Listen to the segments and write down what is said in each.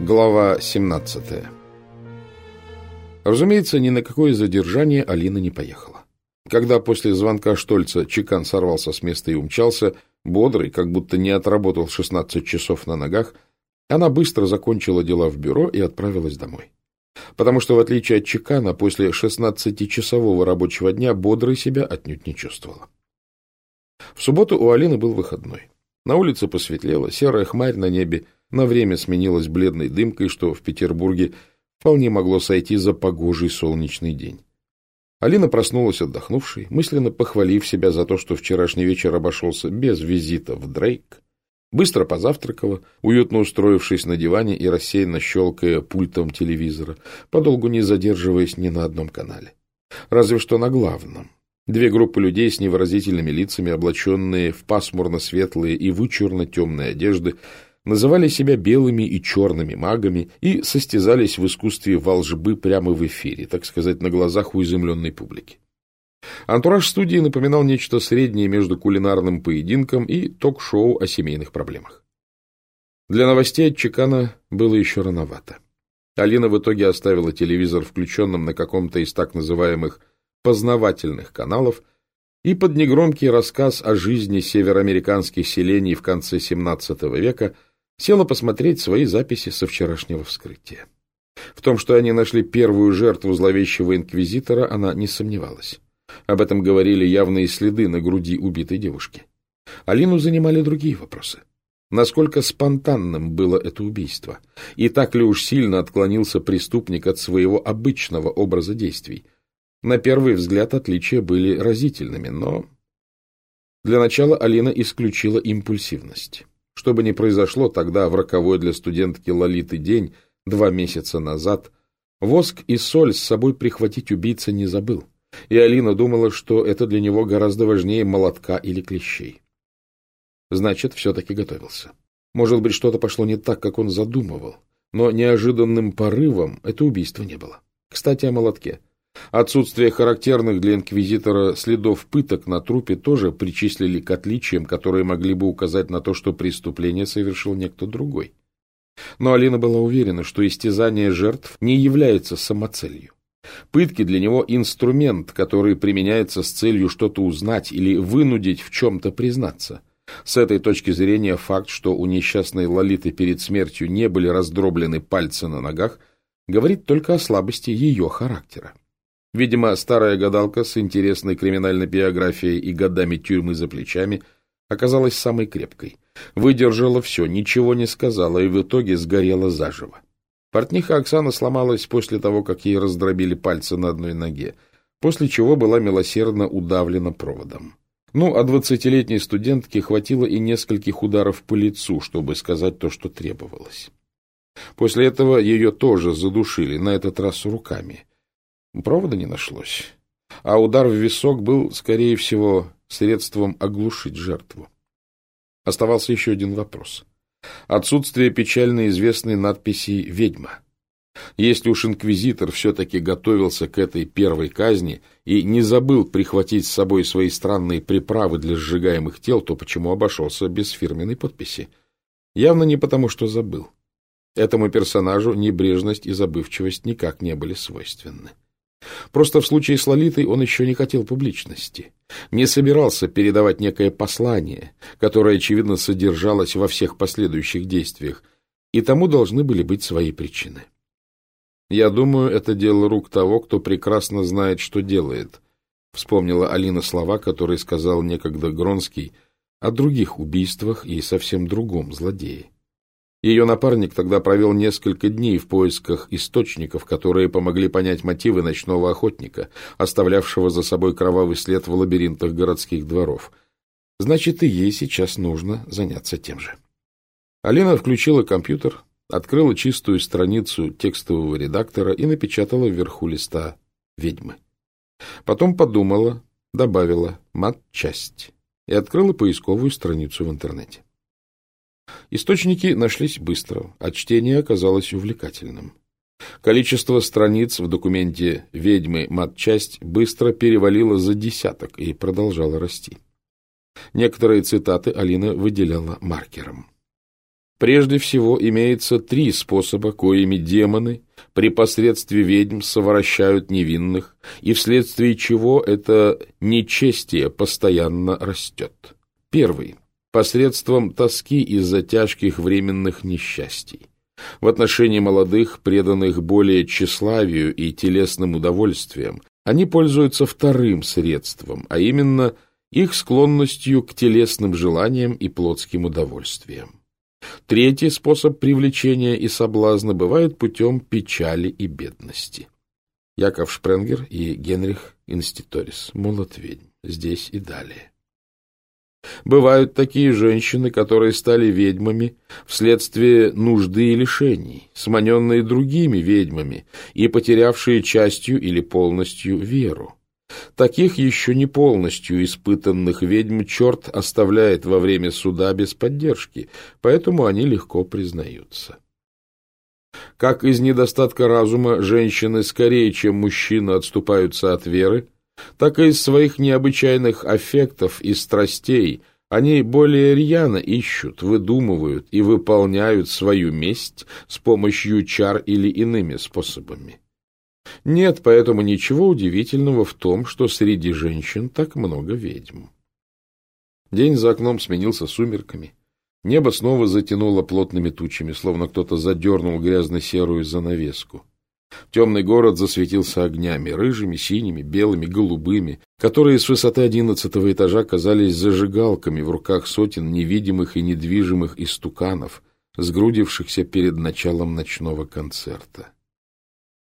Глава 17 Разумеется, ни на какое задержание Алина не поехала. Когда после звонка Штольца Чекан сорвался с места и умчался, бодрый, как будто не отработал 16 часов на ногах, она быстро закончила дела в бюро и отправилась домой. Потому что, в отличие от Чекана, после 16-часового рабочего дня бодрой себя отнюдь не чувствовала. В субботу у Алины был выходной. На улице посветлело, серая хмарь на небе на время сменилась бледной дымкой, что в Петербурге вполне могло сойти за погожий солнечный день. Алина проснулась отдохнувшей, мысленно похвалив себя за то, что вчерашний вечер обошелся без визита в Дрейк, быстро позавтракала, уютно устроившись на диване и рассеянно щелкая пультом телевизора, подолгу не задерживаясь ни на одном канале. Разве что на главном, Две группы людей с невыразительными лицами, облаченные в пасмурно-светлые и вычурно-темные одежды, называли себя белыми и черными магами и состязались в искусстве волжбы прямо в эфире, так сказать, на глазах у изумленной публики. Антураж студии напоминал нечто среднее между кулинарным поединком и ток-шоу о семейных проблемах. Для новостей от Чекана было еще рановато. Алина в итоге оставила телевизор включенным на каком-то из так называемых познавательных каналов и под негромкий рассказ о жизни североамериканских селений в конце XVII века села посмотреть свои записи со вчерашнего вскрытия. В том, что они нашли первую жертву зловещего инквизитора, она не сомневалась. Об этом говорили явные следы на груди убитой девушки. Алину занимали другие вопросы. Насколько спонтанным было это убийство? И так ли уж сильно отклонился преступник от своего обычного образа действий? На первый взгляд отличия были разительными, но... Для начала Алина исключила импульсивность. Что бы ни произошло тогда, в роковой для студентки Лолиты день, два месяца назад, воск и соль с собой прихватить убийца не забыл, и Алина думала, что это для него гораздо важнее молотка или клещей. Значит, все-таки готовился. Может быть, что-то пошло не так, как он задумывал, но неожиданным порывом это убийство не было. Кстати, о молотке. Отсутствие характерных для инквизитора следов пыток на трупе тоже причислили к отличиям, которые могли бы указать на то, что преступление совершил некто другой. Но Алина была уверена, что истязание жертв не является самоцелью. Пытки для него инструмент, который применяется с целью что-то узнать или вынудить в чем-то признаться. С этой точки зрения факт, что у несчастной Лолиты перед смертью не были раздроблены пальцы на ногах, говорит только о слабости ее характера. Видимо, старая гадалка с интересной криминальной биографией и годами тюрьмы за плечами оказалась самой крепкой. Выдержала все, ничего не сказала и в итоге сгорела заживо. Портниха Оксана сломалась после того, как ей раздробили пальцы на одной ноге, после чего была милосердно удавлена проводом. Ну, а двадцатилетней студентке хватило и нескольких ударов по лицу, чтобы сказать то, что требовалось. После этого ее тоже задушили, на этот раз руками — Провода не нашлось, а удар в висок был, скорее всего, средством оглушить жертву. Оставался еще один вопрос. Отсутствие печально известной надписи «Ведьма». Если уж инквизитор все-таки готовился к этой первой казни и не забыл прихватить с собой свои странные приправы для сжигаемых тел, то почему обошелся без фирменной подписи? Явно не потому, что забыл. Этому персонажу небрежность и забывчивость никак не были свойственны. Просто в случае с Лолитой он еще не хотел публичности, не собирался передавать некое послание, которое, очевидно, содержалось во всех последующих действиях, и тому должны были быть свои причины. «Я думаю, это дело рук того, кто прекрасно знает, что делает», вспомнила Алина слова, которые сказал некогда Гронский о других убийствах и совсем другом злодее. Ее напарник тогда провел несколько дней в поисках источников, которые помогли понять мотивы ночного охотника, оставлявшего за собой кровавый след в лабиринтах городских дворов. Значит, и ей сейчас нужно заняться тем же. Алина включила компьютер, открыла чистую страницу текстового редактора и напечатала вверху листа «Ведьмы». Потом подумала, добавила «Мат-часть» и открыла поисковую страницу в интернете. Источники нашлись быстро, а чтение оказалось увлекательным. Количество страниц в документе «Ведьмы. Матчасть» быстро перевалило за десяток и продолжало расти. Некоторые цитаты Алина выделяла маркером. Прежде всего, имеется три способа, коими демоны при посредстве ведьм совращают невинных, и вследствие чего это нечестие постоянно растет. Первый – посредством тоски из-за тяжких временных несчастий. В отношении молодых, преданных более тщеславию и телесным удовольствиям, они пользуются вторым средством, а именно их склонностью к телесным желаниям и плотским удовольствиям. Третий способ привлечения и соблазна бывает путем печали и бедности. Яков Шпренгер и Генрих Инститорис. Молот ведьм. Здесь и далее. Бывают такие женщины, которые стали ведьмами вследствие нужды и лишений, сманенные другими ведьмами и потерявшие частью или полностью веру. Таких еще не полностью испытанных ведьм черт оставляет во время суда без поддержки, поэтому они легко признаются. Как из недостатка разума женщины скорее, чем мужчины, отступаются от веры, так и из своих необычайных аффектов и страстей они более рьяно ищут, выдумывают и выполняют свою месть с помощью чар или иными способами. Нет поэтому ничего удивительного в том, что среди женщин так много ведьм. День за окном сменился сумерками. Небо снова затянуло плотными тучами, словно кто-то задернул грязно-серую занавеску. Темный город засветился огнями, рыжими, синими, белыми, голубыми, которые с высоты одиннадцатого этажа казались зажигалками в руках сотен невидимых и недвижимых истуканов, сгрудившихся перед началом ночного концерта.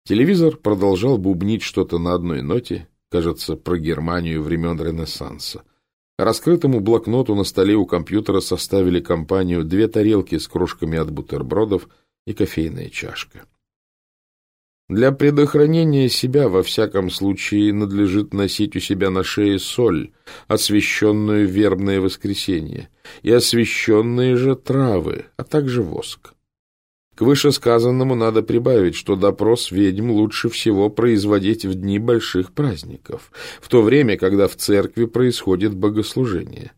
Телевизор продолжал бубнить что-то на одной ноте, кажется, про Германию времен Ренессанса. Раскрытому блокноту на столе у компьютера составили компанию две тарелки с крошками от бутербродов и кофейная чашка. Для предохранения себя во всяком случае надлежит носить у себя на шее соль, освященную вербное воскресенье, и освященные же травы, а также воск. К вышесказанному надо прибавить, что допрос ведьм лучше всего производить в дни больших праздников, в то время, когда в церкви происходит богослужение.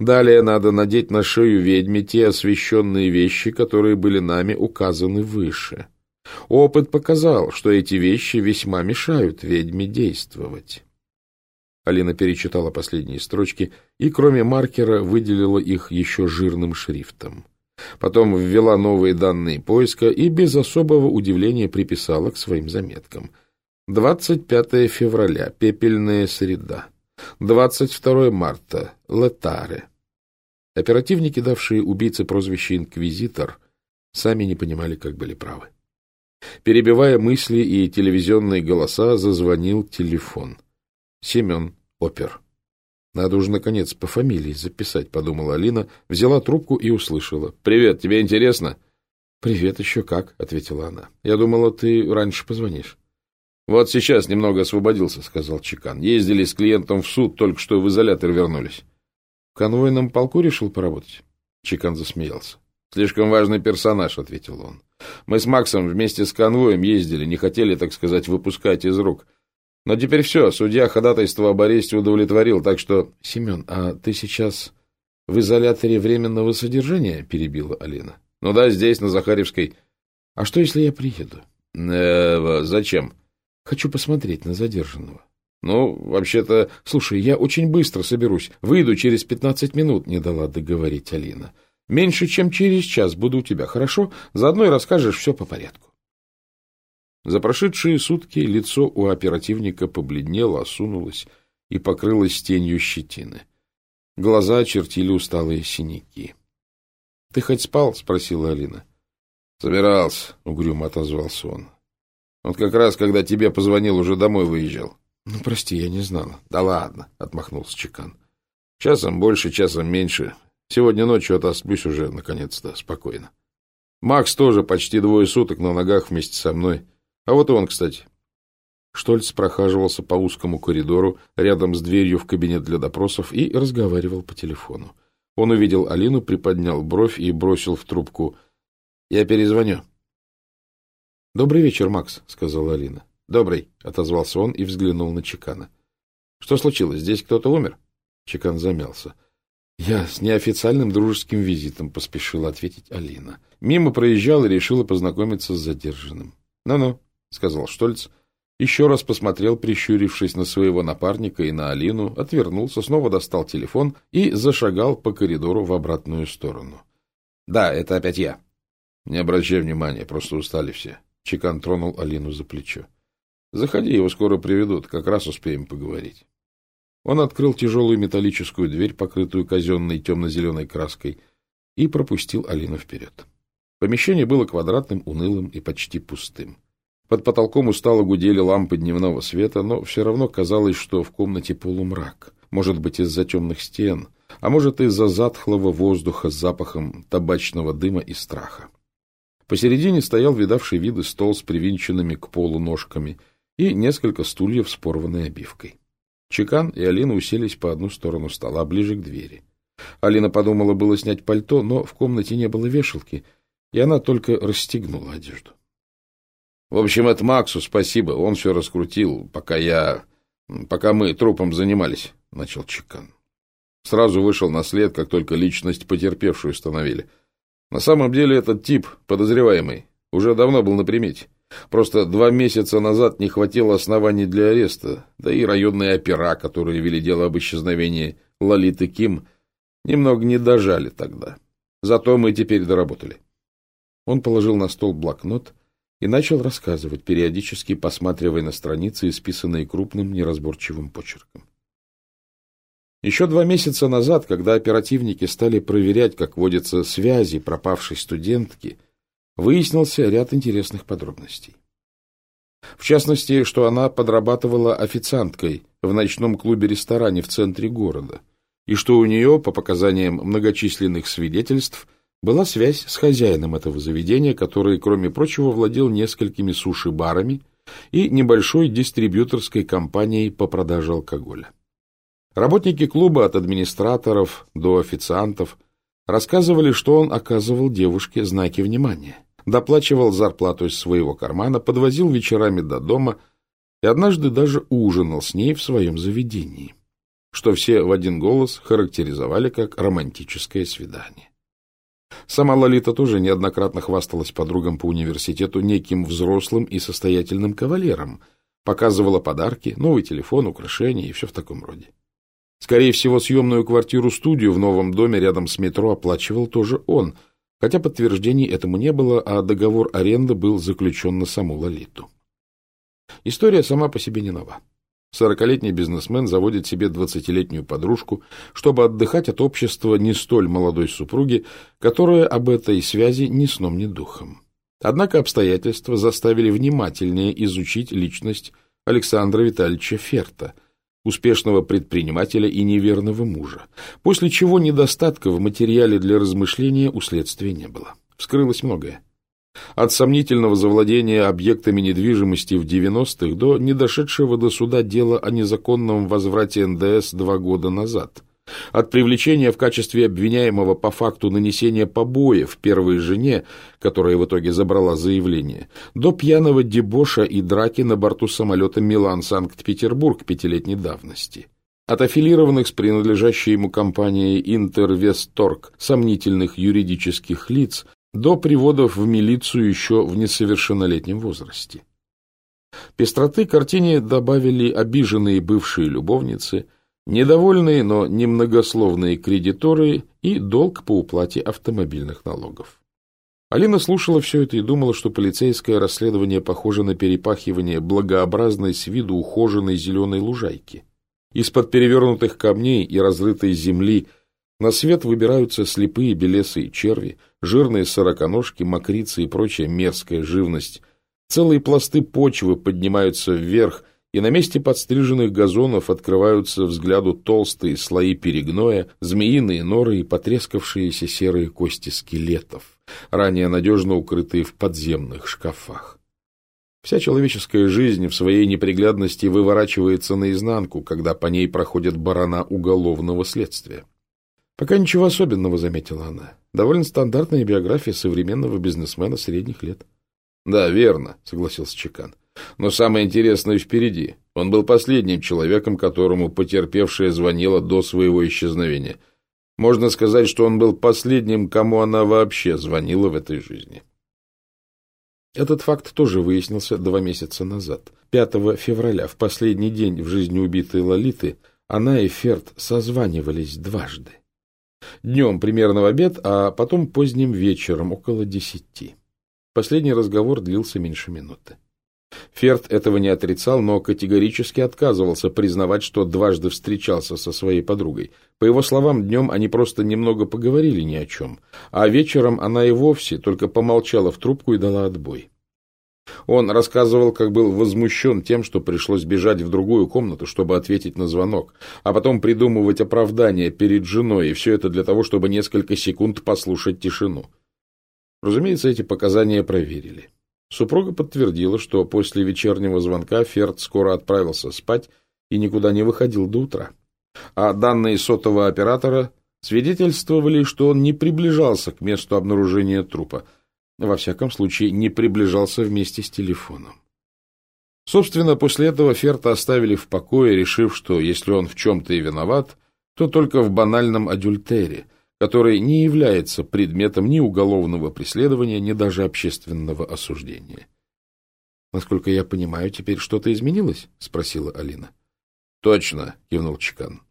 Далее надо надеть на шею ведьме те освященные вещи, которые были нами указаны выше. Опыт показал, что эти вещи весьма мешают ведьме действовать. Алина перечитала последние строчки и, кроме маркера, выделила их еще жирным шрифтом. Потом ввела новые данные поиска и без особого удивления приписала к своим заметкам. 25 февраля – пепельная среда. 22 марта – летаре. Оперативники, давшие убийце прозвище «Инквизитор», сами не понимали, как были правы. Перебивая мысли и телевизионные голоса, зазвонил телефон. Семен, опер. Надо уже, наконец, по фамилии записать, — подумала Алина, взяла трубку и услышала. — Привет, тебе интересно? — Привет, еще как, — ответила она. — Я думала, ты раньше позвонишь. — Вот сейчас немного освободился, — сказал Чекан. Ездили с клиентом в суд, только что в изолятор вернулись. — В конвойном полку решил поработать? Чекан засмеялся. — Слишком важный персонаж, — ответил он. — Мы с Максом вместе с конвоем ездили, не хотели, так сказать, выпускать из рук. — но теперь все, судья ходатайство об аресте удовлетворил, так что... — Семен, а ты сейчас в изоляторе временного содержания? — перебила Алина. — Ну да, здесь, на Захаревской. — А что, если я приеду? Э, — Зачем? — Хочу посмотреть на задержанного. — Ну, вообще-то... — Слушай, я очень быстро соберусь. Выйду через пятнадцать минут, — не дала договорить Алина. — Меньше, чем через час буду у тебя, хорошо? Заодно и расскажешь все по порядку. За прошедшие сутки лицо у оперативника побледнело, осунулось и покрылось тенью щетины. Глаза очертили усталые синяки. — Ты хоть спал? — спросила Алина. — Собирался, — угрюмо отозвался он. — Вот как раз, когда тебе позвонил, уже домой выезжал. — Ну, прости, я не знала. — Да ладно, — отмахнулся Чекан. — Часом больше, часом меньше. Сегодня ночью отосплюсь уже, наконец-то, спокойно. Макс тоже почти двое суток на ногах вместе со мной. — а вот и он, кстати. Штольц прохаживался по узкому коридору рядом с дверью в кабинет для допросов и разговаривал по телефону. Он увидел Алину, приподнял бровь и бросил в трубку. — Я перезвоню. — Добрый вечер, Макс, — сказала Алина. — Добрый, — отозвался он и взглянул на Чекана. — Что случилось? Здесь кто-то умер? Чекан замялся. Я с неофициальным дружеским визитом поспешила ответить Алина. Мимо проезжал и решила познакомиться с задержанным. «Ну-ну», — сказал Штольц, еще раз посмотрел, прищурившись на своего напарника и на Алину, отвернулся, снова достал телефон и зашагал по коридору в обратную сторону. — Да, это опять я. — Не обращай внимания, просто устали все. Чекан тронул Алину за плечо. — Заходи, его скоро приведут, как раз успеем поговорить. Он открыл тяжелую металлическую дверь, покрытую казенной темно-зеленой краской, и пропустил Алину вперед. Помещение было квадратным, унылым и почти пустым. Под потолком устало гудели лампы дневного света, но все равно казалось, что в комнате полумрак. Может быть, из-за темных стен, а может, из-за затхлого воздуха с запахом табачного дыма и страха. Посередине стоял видавший виды стол с привинченными к полу ножками и несколько стульев с порванной обивкой. Чекан и Алина уселись по одну сторону стола, ближе к двери. Алина подумала было снять пальто, но в комнате не было вешалки, и она только расстегнула одежду. В общем, это Максу спасибо, он все раскрутил, пока я... пока мы трупом занимались, — начал Чекан. Сразу вышел на след, как только личность потерпевшую установили. На самом деле этот тип, подозреваемый, уже давно был на примете. Просто два месяца назад не хватило оснований для ареста, да и районные опера, которые вели дело об исчезновении Лолиты Ким, немного не дожали тогда. Зато мы теперь доработали. Он положил на стол блокнот и начал рассказывать, периодически посматривая на страницы, исписанные крупным неразборчивым почерком. Еще два месяца назад, когда оперативники стали проверять, как водятся связи пропавшей студентки, выяснился ряд интересных подробностей. В частности, что она подрабатывала официанткой в ночном клубе-ресторане в центре города, и что у нее, по показаниям многочисленных свидетельств, была связь с хозяином этого заведения, который, кроме прочего, владел несколькими суши-барами и небольшой дистрибьюторской компанией по продаже алкоголя. Работники клуба от администраторов до официантов рассказывали, что он оказывал девушке знаки внимания, доплачивал зарплату из своего кармана, подвозил вечерами до дома и однажды даже ужинал с ней в своем заведении, что все в один голос характеризовали как романтическое свидание. Сама Лолита тоже неоднократно хвасталась подругам по университету неким взрослым и состоятельным кавалером, показывала подарки, новый телефон, украшения и все в таком роде. Скорее всего, съемную квартиру-студию в новом доме рядом с метро оплачивал тоже он, хотя подтверждений этому не было, а договор аренды был заключен на саму Лолиту. История сама по себе не нова. Сорокалетний бизнесмен заводит себе двадцатилетнюю подружку, чтобы отдыхать от общества не столь молодой супруги, которая об этой связи ни сном, ни духом. Однако обстоятельства заставили внимательнее изучить личность Александра Витальевича Ферта, успешного предпринимателя и неверного мужа, после чего недостатка в материале для размышления у следствия не было. Вскрылось многое. От сомнительного завладения объектами недвижимости в 90-х до недошедшего до суда дела о незаконном возврате НДС два года назад. От привлечения в качестве обвиняемого по факту нанесения побоев первой жене, которая в итоге забрала заявление, до пьяного дебоша и драки на борту самолета Милан-Санкт-Петербург пятилетней давности от аффилированных с принадлежащей ему компанией Интервесторг сомнительных юридических лиц до приводов в милицию еще в несовершеннолетнем возрасте. Пестроты картине добавили обиженные бывшие любовницы, недовольные, но немногословные кредиторы и долг по уплате автомобильных налогов. Алина слушала все это и думала, что полицейское расследование похоже на перепахивание благообразной с виду ухоженной зеленой лужайки. Из-под перевернутых камней и разрытой земли на свет выбираются слепые белесые черви, жирные сороконожки, мокрицы и прочая мерзкая живность. Целые пласты почвы поднимаются вверх, и на месте подстриженных газонов открываются взгляду толстые слои перегноя, змеиные норы и потрескавшиеся серые кости скелетов, ранее надежно укрытые в подземных шкафах. Вся человеческая жизнь в своей неприглядности выворачивается наизнанку, когда по ней проходит барана уголовного следствия. Пока ничего особенного, заметила она. Довольно стандартная биография современного бизнесмена средних лет. Да, верно, согласился Чекан. Но самое интересное впереди. Он был последним человеком, которому потерпевшая звонила до своего исчезновения. Можно сказать, что он был последним, кому она вообще звонила в этой жизни. Этот факт тоже выяснился два месяца назад. 5 февраля, в последний день в жизни убитой Лолиты, она и Ферд созванивались дважды. Днем примерно в обед, а потом поздним вечером, около десяти. Последний разговор длился меньше минуты. Ферд этого не отрицал, но категорически отказывался признавать, что дважды встречался со своей подругой. По его словам, днем они просто немного поговорили ни о чем, а вечером она и вовсе только помолчала в трубку и дала отбой. Он рассказывал, как был возмущен тем, что пришлось бежать в другую комнату, чтобы ответить на звонок, а потом придумывать оправдания перед женой, и все это для того, чтобы несколько секунд послушать тишину. Разумеется, эти показания проверили. Супруга подтвердила, что после вечернего звонка Ферд скоро отправился спать и никуда не выходил до утра. А данные сотового оператора свидетельствовали, что он не приближался к месту обнаружения трупа – во всяком случае, не приближался вместе с телефоном. Собственно, после этого Ферта оставили в покое, решив, что если он в чем-то и виноват, то только в банальном адюльтере, который не является предметом ни уголовного преследования, ни даже общественного осуждения. «Насколько я понимаю, теперь что-то изменилось?» — спросила Алина. «Точно», — кивнул Чекан.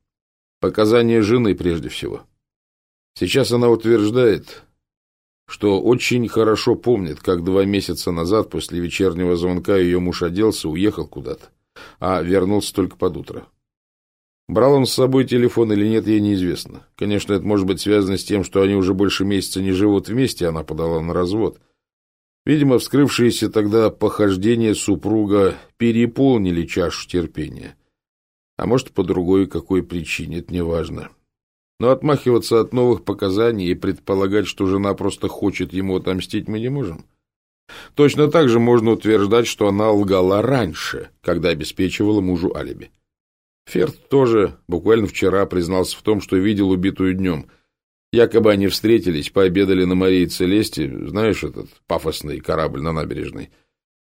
«Показания жены прежде всего. Сейчас она утверждает, что очень хорошо помнит, как два месяца назад после вечернего звонка ее муж оделся, уехал куда-то, а вернулся только под утро. Брал он с собой телефон или нет, ей неизвестно. Конечно, это может быть связано с тем, что они уже больше месяца не живут вместе, она подала на развод. Видимо, вскрывшиеся тогда похождения супруга переполнили чашу терпения. А может, по другой какой причине, это неважно. Но отмахиваться от новых показаний и предполагать, что жена просто хочет ему отомстить, мы не можем. Точно так же можно утверждать, что она лгала раньше, когда обеспечивала мужу алиби. Ферд тоже буквально вчера признался в том, что видел убитую днем. Якобы они встретились, пообедали на Марии Целесте, знаешь, этот пафосный корабль на набережной,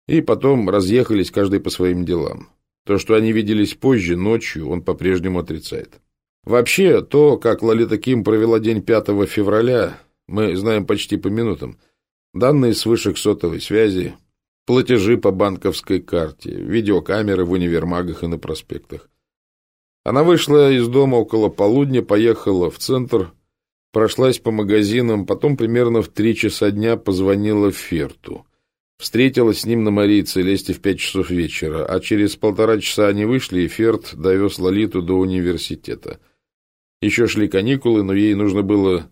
и потом разъехались каждый по своим делам. То, что они виделись позже, ночью, он по-прежнему отрицает. Вообще, то, как Лолита Ким провела день 5 февраля, мы знаем почти по минутам. Данные с вышек сотовой связи, платежи по банковской карте, видеокамеры в универмагах и на проспектах. Она вышла из дома около полудня, поехала в центр, прошлась по магазинам, потом примерно в три часа дня позвонила Ферту. Встретилась с ним на Марии Целесте в пять часов вечера, а через полтора часа они вышли, и Ферт довез Лолиту до университета – еще шли каникулы, но ей нужно было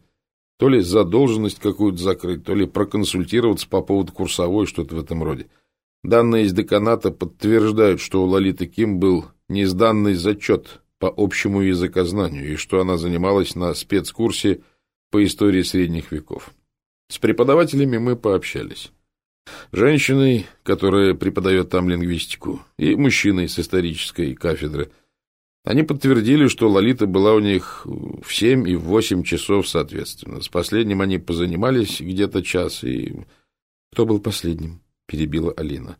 то ли задолженность какую-то закрыть, то ли проконсультироваться по поводу курсовой, что-то в этом роде. Данные из деканата подтверждают, что у Лолиты Ким был несданный зачет по общему языкознанию и что она занималась на спецкурсе по истории средних веков. С преподавателями мы пообщались. Женщиной, которая преподает там лингвистику, и мужчиной с исторической кафедры – они подтвердили, что Лолита была у них в семь и в восемь часов соответственно. С последним они позанимались где-то час, и... — Кто был последним? — перебила Алина.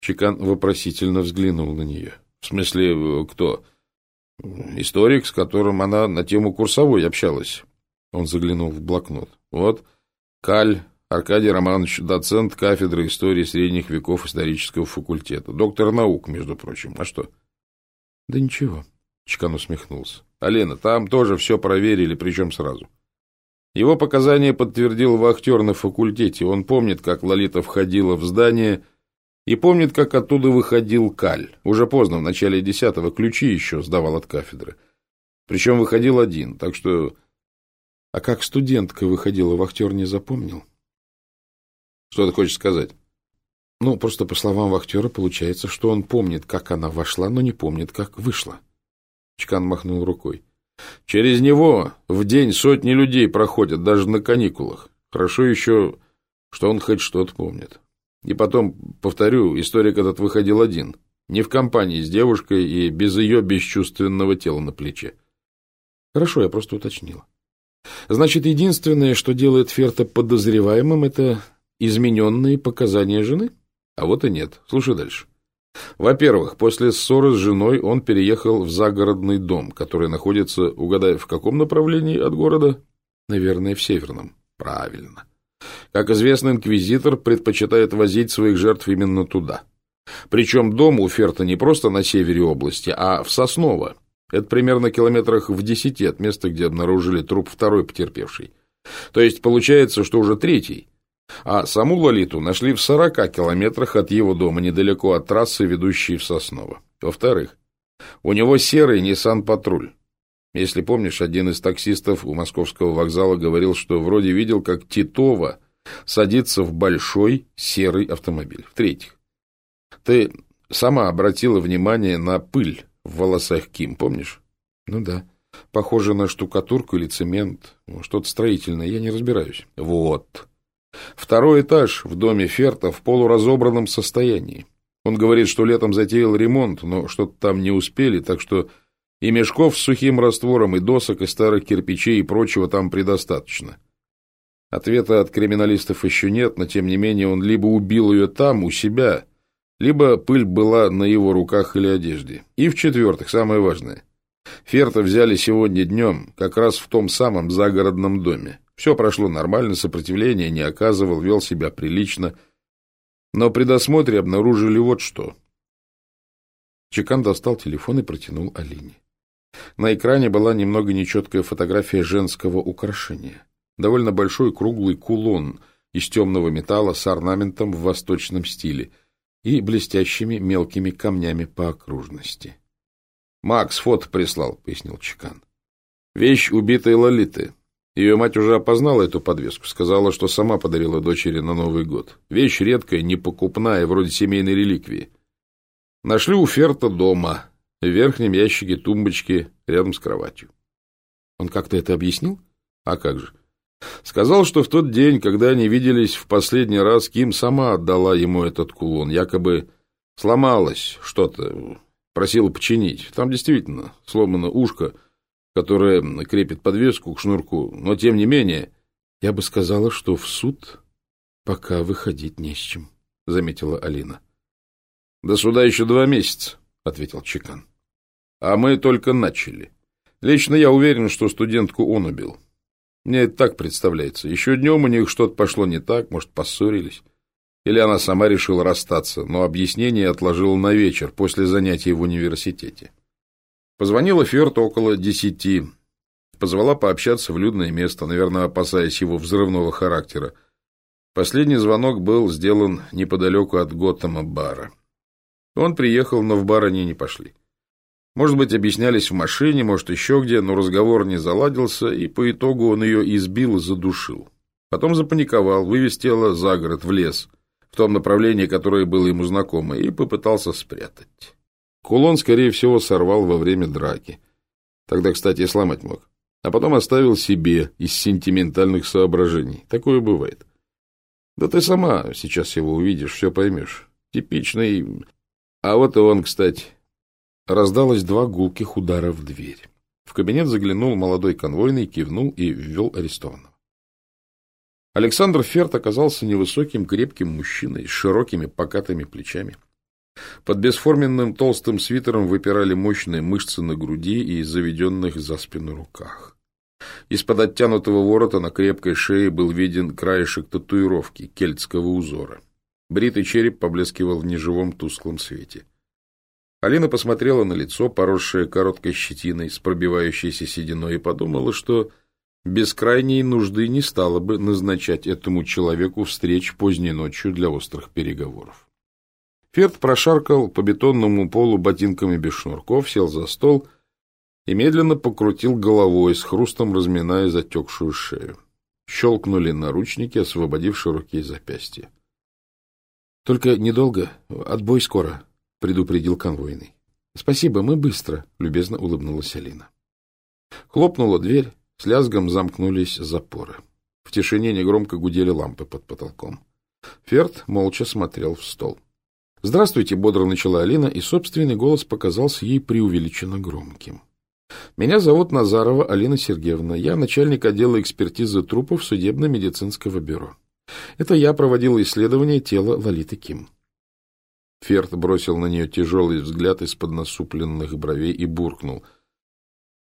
Чекан вопросительно взглянул на нее. — В смысле, кто? — Историк, с которым она на тему курсовой общалась. Он заглянул в блокнот. — Вот, Каль Аркадий Романович, доцент кафедры истории средних веков исторического факультета. Доктор наук, между прочим. А что? — да ничего, Чкан усмехнулся. Алена, там тоже все проверили, причем сразу. Его показания подтвердил вахтер на факультете. Он помнит, как Лолита входила в здание и помнит, как оттуда выходил Каль. Уже поздно, в начале десятого, ключи еще сдавал от кафедры. Причем выходил один, так что... А как студентка выходила, вахтер не запомнил? Что ты хочешь сказать? Ну, просто по словам вахтера, получается, что он помнит, как она вошла, но не помнит, как вышла. Чкан махнул рукой. Через него в день сотни людей проходят, даже на каникулах. Хорошо еще, что он хоть что-то помнит. И потом, повторю, историк этот выходил один. Не в компании с девушкой и без ее бесчувственного тела на плече. Хорошо, я просто уточнила. Значит, единственное, что делает Ферта подозреваемым, это измененные показания жены? А вот и нет. Слушай дальше. Во-первых, после ссоры с женой он переехал в загородный дом, который находится, угадай, в каком направлении от города? Наверное, в северном. Правильно. Как известно, инквизитор предпочитает возить своих жертв именно туда. Причем дом у Ферта не просто на севере области, а в Сосново. Это примерно километрах в десяти от места, где обнаружили труп второй потерпевшей. То есть получается, что уже третий. А саму Лолиту нашли в сорока километрах от его дома, недалеко от трассы, ведущей в Сосново. Во-вторых, у него серый Nissan Патруль. Если помнишь, один из таксистов у московского вокзала говорил, что вроде видел, как Титова садится в большой серый автомобиль. В-третьих, ты сама обратила внимание на пыль в волосах Ким, помнишь? Ну да. Похоже на штукатурку или цемент, что-то строительное, я не разбираюсь. Вот. Второй этаж в доме Ферта в полуразобранном состоянии. Он говорит, что летом затеял ремонт, но что-то там не успели, так что и мешков с сухим раствором, и досок, и старых кирпичей, и прочего там предостаточно. Ответа от криминалистов еще нет, но тем не менее он либо убил ее там, у себя, либо пыль была на его руках или одежде. И в-четвертых, самое важное. Ферта взяли сегодня днем, как раз в том самом загородном доме. Все прошло нормально, сопротивления не оказывал, вел себя прилично. Но при досмотре обнаружили вот что. Чекан достал телефон и протянул Алине. На экране была немного нечеткая фотография женского украшения. Довольно большой круглый кулон из темного металла с орнаментом в восточном стиле — и блестящими мелкими камнями по окружности. — Макс фото прислал, — пояснил Чекан. — Вещь убитой Лолиты. Ее мать уже опознала эту подвеску, сказала, что сама подарила дочери на Новый год. Вещь редкая, непокупная, вроде семейной реликвии. Нашли у Ферта дома, в верхнем ящике тумбочки рядом с кроватью. — Он как-то это объяснил? — А как же. Сказал, что в тот день, когда они виделись в последний раз, Ким сама отдала ему этот кулон. Якобы сломалось что-то, просила починить. Там действительно сломано ушко, которое крепит подвеску к шнурку. Но тем не менее... — Я бы сказала, что в суд пока выходить не с чем, — заметила Алина. — До суда еще два месяца, — ответил Чекан. — А мы только начали. Лично я уверен, что студентку он убил. — мне это так представляется. Еще днем у них что-то пошло не так, может, поссорились. Или она сама решила расстаться, но объяснение отложила на вечер, после занятий в университете. Позвонила Ферт около десяти. Позвала пообщаться в людное место, наверное, опасаясь его взрывного характера. Последний звонок был сделан неподалеку от Готэма бара. Он приехал, но в бар они не пошли. Может быть, объяснялись в машине, может, еще где, но разговор не заладился, и по итогу он ее избил и задушил. Потом запаниковал, вывез тело за город, в лес, в том направлении, которое было ему знакомо, и попытался спрятать. Кулон, скорее всего, сорвал во время драки. Тогда, кстати, и сломать мог. А потом оставил себе из сентиментальных соображений. Такое бывает. Да ты сама сейчас его увидишь, все поймешь. Типичный... А вот и он, кстати, Раздалось два гулких удара в дверь. В кабинет заглянул молодой конвойный, кивнул и ввел арестованного. Александр Ферт оказался невысоким, крепким мужчиной с широкими покатыми плечами. Под бесформенным толстым свитером выпирали мощные мышцы на груди и заведенных за спину руках. Из-под оттянутого ворота на крепкой шее был виден краешек татуировки кельтского узора. Бритый череп поблескивал в неживом тусклом свете. Алина посмотрела на лицо, поросшее короткой щетиной с пробивающейся сединой, и подумала, что без крайней нужды не стала бы назначать этому человеку встреч поздней ночью для острых переговоров. Ферд прошаркал по бетонному полу ботинками без шнурков, сел за стол и медленно покрутил головой, с хрустом разминая затекшую шею. Щелкнули наручники, освободив широкие запястья. — Только недолго, отбой скоро, — предупредил конвойный. — Спасибо, мы быстро, — любезно улыбнулась Алина. Хлопнула дверь, с лязгом замкнулись запоры. В тишине негромко гудели лампы под потолком. Ферд молча смотрел в стол. — Здравствуйте, — бодро начала Алина, и собственный голос показался ей преувеличенно громким. — Меня зовут Назарова Алина Сергеевна. Я начальник отдела экспертизы трупов судебно-медицинского бюро. Это я проводила исследование тела Лолиты Ким. Ферд бросил на нее тяжелый взгляд из-под насупленных бровей и буркнул.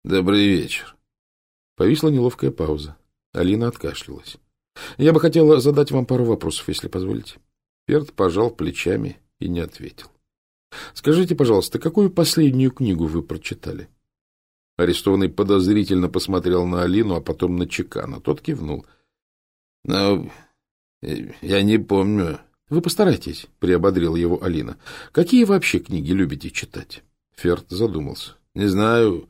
«Добрый вечер». Повисла неловкая пауза. Алина откашлялась. «Я бы хотела задать вам пару вопросов, если позволите». Ферд пожал плечами и не ответил. «Скажите, пожалуйста, какую последнюю книгу вы прочитали?» Арестованный подозрительно посмотрел на Алину, а потом на Чекана. Тот кивнул. — Ну, я не помню. — Вы постарайтесь, — приободрила его Алина. — Какие вообще книги любите читать? Ферд задумался. — Не знаю.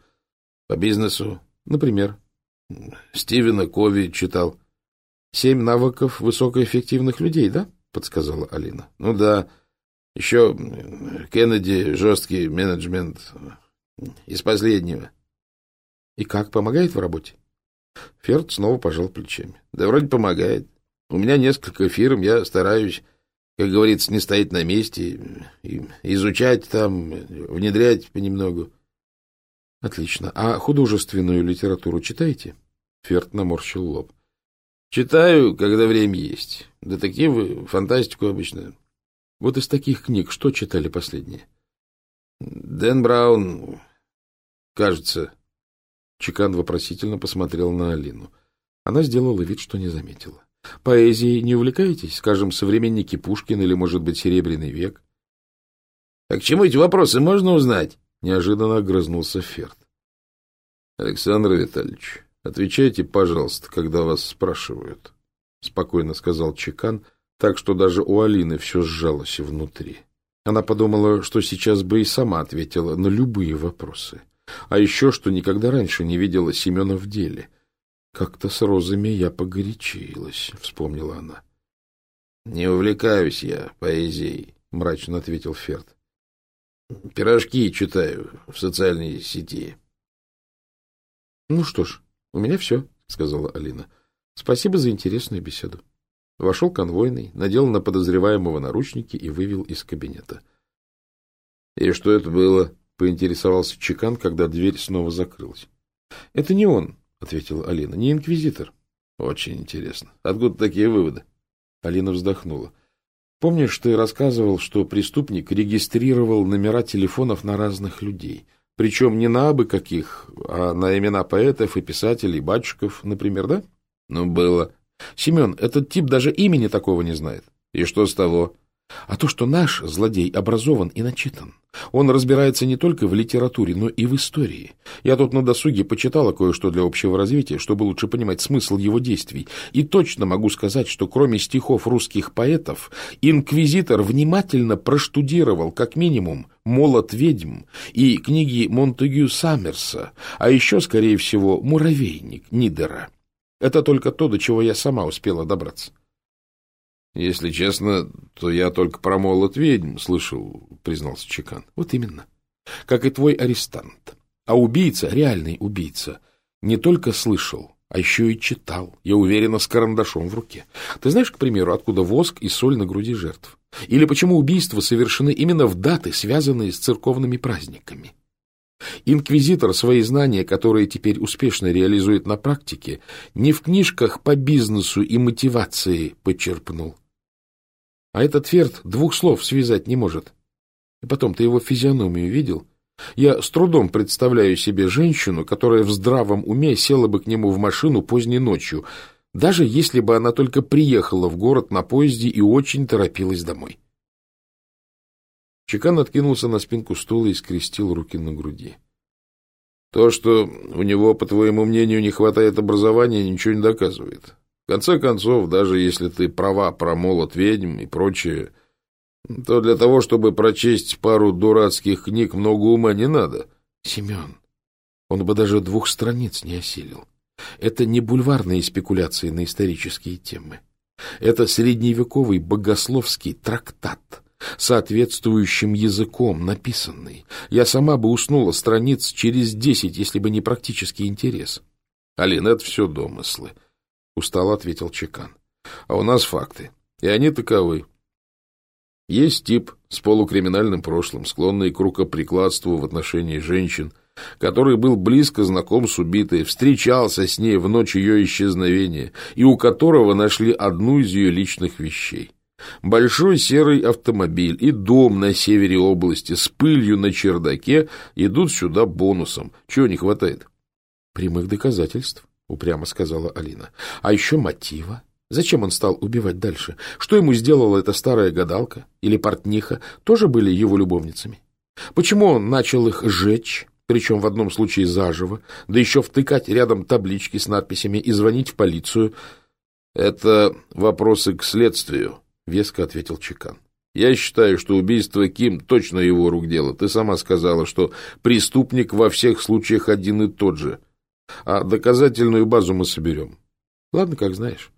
По бизнесу. Например? Стивена Кови читал. — Семь навыков высокоэффективных людей, да? — подсказала Алина. — Ну да. Еще Кеннеди, жесткий менеджмент. Из последнего. — И как, помогает в работе? Ферд снова пожал плечами. — Да вроде помогает. У меня несколько фирм, я стараюсь, как говорится, не стоять на месте, и изучать там, внедрять понемногу. — Отлично. А художественную литературу читаете? Ферд наморщил лоб. — Читаю, когда время есть. Детективы, фантастику обычно. — Вот из таких книг что читали последние? — Дэн Браун, кажется, Чекан вопросительно посмотрел на Алину. Она сделала вид, что не заметила. — Поэзией не увлекаетесь? Скажем, современники Пушкин или, может быть, Серебряный век? — А к чему эти вопросы можно узнать? — неожиданно огрызнулся Ферд. — Александр Витальевич, отвечайте, пожалуйста, когда вас спрашивают, — спокойно сказал Чекан, так что даже у Алины все сжалось внутри. Она подумала, что сейчас бы и сама ответила на любые вопросы. — а еще, что никогда раньше не видела Семена в деле. Как-то с розами я погорячилась, — вспомнила она. — Не увлекаюсь я поэзией, — мрачно ответил Ферд. — Пирожки читаю в социальной сети. — Ну что ж, у меня все, — сказала Алина. — Спасибо за интересную беседу. Вошел конвойный, надел на подозреваемого наручники и вывел из кабинета. — И что это было? — поинтересовался Чекан, когда дверь снова закрылась. — Это не он, — ответила Алина, — не инквизитор. — Очень интересно. Откуда такие выводы? Алина вздохнула. — Помнишь, ты рассказывал, что преступник регистрировал номера телефонов на разных людей? Причем не на абы каких, а на имена поэтов и писателей, батюшков, например, да? — Ну, было. — Семен, этот тип даже имени такого не знает. — И что с того? — а то, что наш злодей образован и начитан. Он разбирается не только в литературе, но и в истории. Я тут на досуге почитала кое-что для общего развития, чтобы лучше понимать смысл его действий. И точно могу сказать, что кроме стихов русских поэтов, инквизитор внимательно проштудировал, как минимум, «Молот ведьм» и книги Монтегю Саммерса, а еще, скорее всего, «Муравейник» Нидера. Это только то, до чего я сама успела добраться. Если честно, то я только про молот ведьм слышал, признался Чекан. Вот именно. Как и твой арестант. А убийца, реальный убийца, не только слышал, а еще и читал, я уверена, с карандашом в руке. Ты знаешь, к примеру, откуда воск и соль на груди жертв? Или почему убийства совершены именно в даты, связанные с церковными праздниками? Инквизитор свои знания, которые теперь успешно реализует на практике, не в книжках по бизнесу и мотивации почерпнул, а этот Ферд двух слов связать не может. И потом, ты его физиономию видел? Я с трудом представляю себе женщину, которая в здравом уме села бы к нему в машину поздней ночью, даже если бы она только приехала в город на поезде и очень торопилась домой. Чекан откинулся на спинку стула и скрестил руки на груди. То, что у него, по твоему мнению, не хватает образования, ничего не доказывает. В конце концов, даже если ты права про молот ведьм и прочее, то для того, чтобы прочесть пару дурацких книг, много ума не надо. Семен, он бы даже двух страниц не осилил. Это не бульварные спекуляции на исторические темы. Это средневековый богословский трактат, соответствующим языком написанный. Я сама бы уснула страниц через десять, если бы не практический интерес. Алина, это все домыслы. — устало ответил Чекан. — А у нас факты. И они таковы. Есть тип с полукриминальным прошлым, склонный к рукоприкладству в отношении женщин, который был близко знаком с убитой, встречался с ней в ночь ее исчезновения и у которого нашли одну из ее личных вещей. Большой серый автомобиль и дом на севере области с пылью на чердаке идут сюда бонусом. Чего не хватает? Прямых доказательств, упрямо сказала Алина. А еще мотива. Зачем он стал убивать дальше? Что ему сделала эта старая гадалка или портниха? Тоже были его любовницами? Почему он начал их жечь, причем в одном случае заживо, да еще втыкать рядом таблички с надписями и звонить в полицию? — Это вопросы к следствию, — веско ответил Чекан. — Я считаю, что убийство Ким точно его рук дело. Ты сама сказала, что преступник во всех случаях один и тот же. А доказательную базу мы соберем. — Ладно, как знаешь.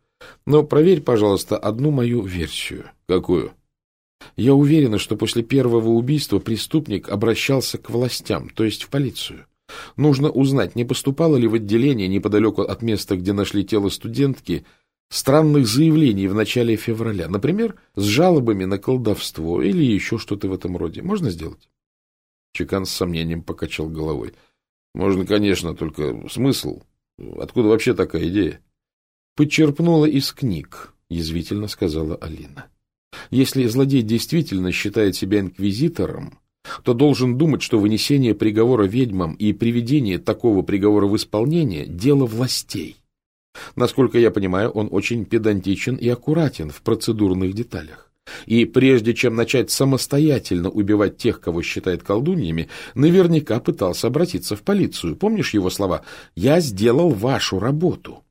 Но проверь, пожалуйста, одну мою версию. Какую? Я уверена, что после первого убийства преступник обращался к властям, то есть в полицию. Нужно узнать, не поступало ли в отделение неподалеку от места, где нашли тело студентки, странных заявлений в начале февраля, например, с жалобами на колдовство или еще что-то в этом роде. Можно сделать? Чекан с сомнением покачал головой. Можно, конечно, только смысл. Откуда вообще такая идея? Подчерпнула из книг, язвительно сказала Алина. Если злодей действительно считает себя инквизитором, то должен думать, что вынесение приговора ведьмам и приведение такого приговора в исполнение – дело властей. Насколько я понимаю, он очень педантичен и аккуратен в процедурных деталях. И прежде чем начать самостоятельно убивать тех, кого считает колдуньями, наверняка пытался обратиться в полицию. Помнишь его слова «Я сделал вашу работу»?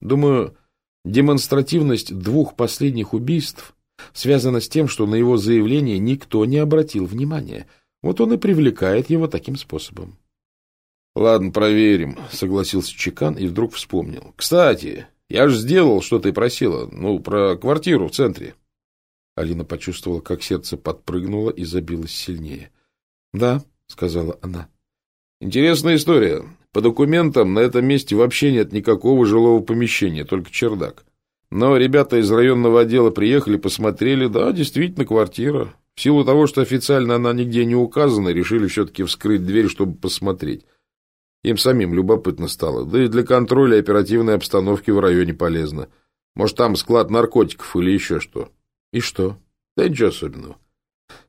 Думаю, демонстративность двух последних убийств связана с тем, что на его заявление никто не обратил внимания. Вот он и привлекает его таким способом. — Ладно, проверим, — согласился Чекан и вдруг вспомнил. — Кстати, я же сделал, что ты просила, ну, про квартиру в центре. Алина почувствовала, как сердце подпрыгнуло и забилось сильнее. — Да, — сказала она. — Интересная история. По документам на этом месте вообще нет никакого жилого помещения, только чердак. Но ребята из районного отдела приехали, посмотрели, да, действительно, квартира. В силу того, что официально она нигде не указана, решили все-таки вскрыть дверь, чтобы посмотреть. Им самим любопытно стало, да и для контроля оперативной обстановки в районе полезно. Может, там склад наркотиков или еще что. И что? Да ничего особенного.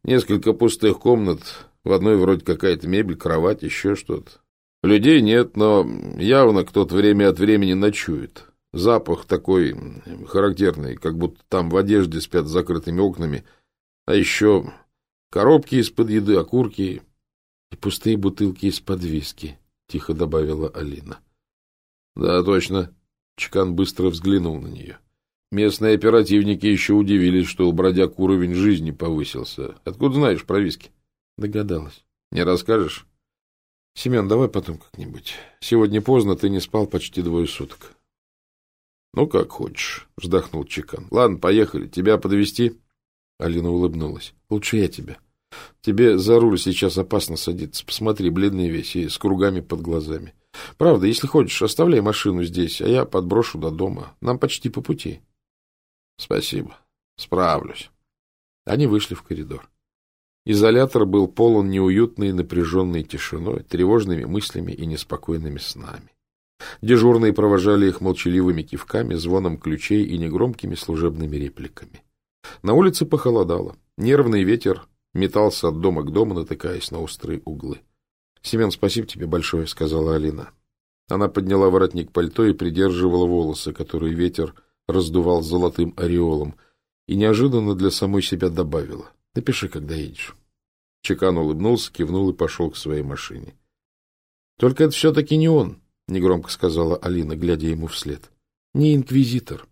Несколько пустых комнат, в одной вроде какая-то мебель, кровать, еще что-то. Людей нет, но явно кто-то время от времени ночует. Запах такой характерный, как будто там в одежде спят с закрытыми окнами. А еще коробки из-под еды, окурки и пустые бутылки из-под виски, — тихо добавила Алина. — Да, точно. Чекан быстро взглянул на нее. Местные оперативники еще удивились, что у бродяг уровень жизни повысился. Откуда знаешь про виски? Догадалась. Не расскажешь? Семен, давай потом как-нибудь. Сегодня поздно, ты не спал почти двое суток. Ну, как хочешь, вздохнул Чекан. Ладно, поехали. Тебя подвести? Алина улыбнулась. Лучше я тебя. Тебе за руль сейчас опасно садиться. Посмотри, бледный весь и с кругами под глазами. Правда, если хочешь, оставляй машину здесь, а я подброшу до дома. Нам почти по пути. Спасибо. Справлюсь. Они вышли в коридор. Изолятор был полон неуютной напряженной тишиной, тревожными мыслями и неспокойными снами. Дежурные провожали их молчаливыми кивками, звоном ключей и негромкими служебными репликами. На улице похолодало. Нервный ветер метался от дома к дому, натыкаясь на острые углы. — Семен, спасибо тебе большое, — сказала Алина. Она подняла воротник пальто и придерживала волосы, которые ветер раздувал золотым ореолом, и неожиданно для самой себя добавила. Напиши, когда едешь. Чекан улыбнулся, кивнул и пошел к своей машине. — Только это все-таки не он, — негромко сказала Алина, глядя ему вслед. — Не инквизитор.